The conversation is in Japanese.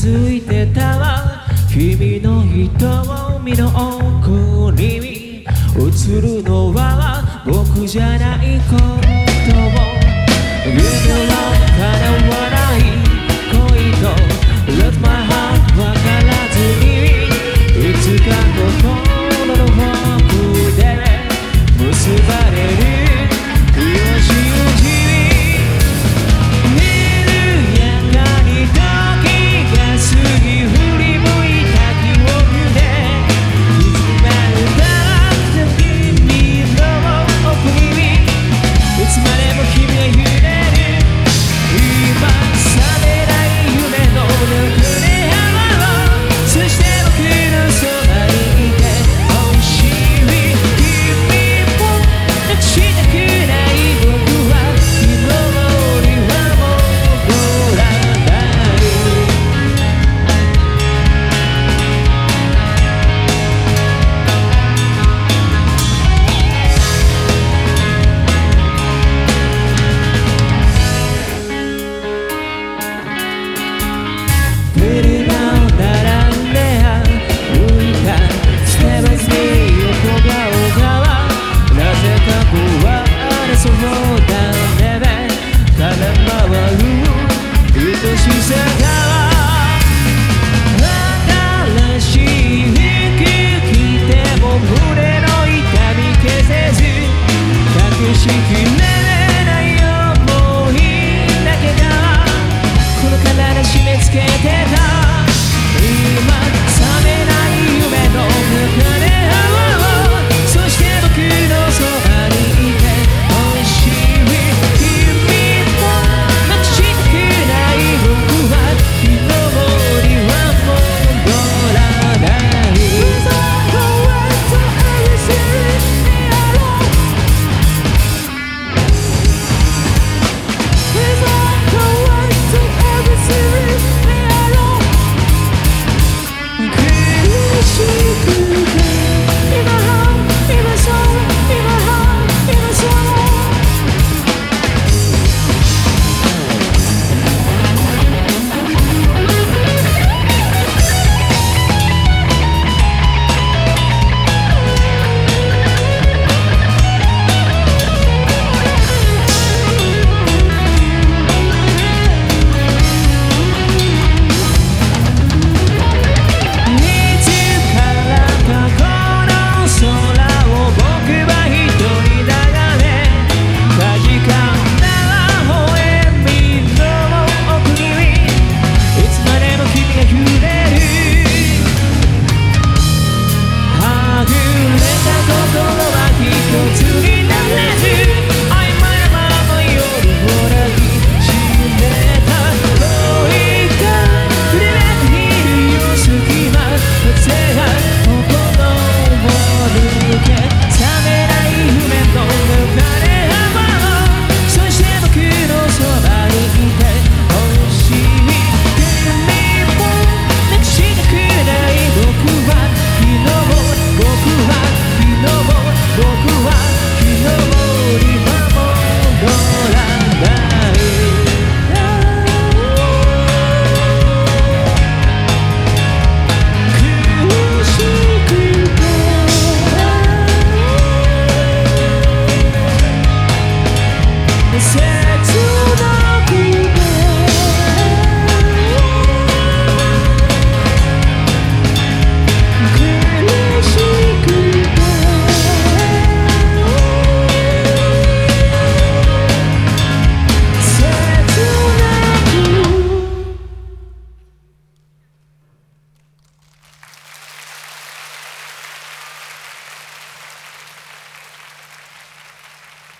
づいてたわ。君の瞳の奥に映るのは僕じゃない子。締め付けてた。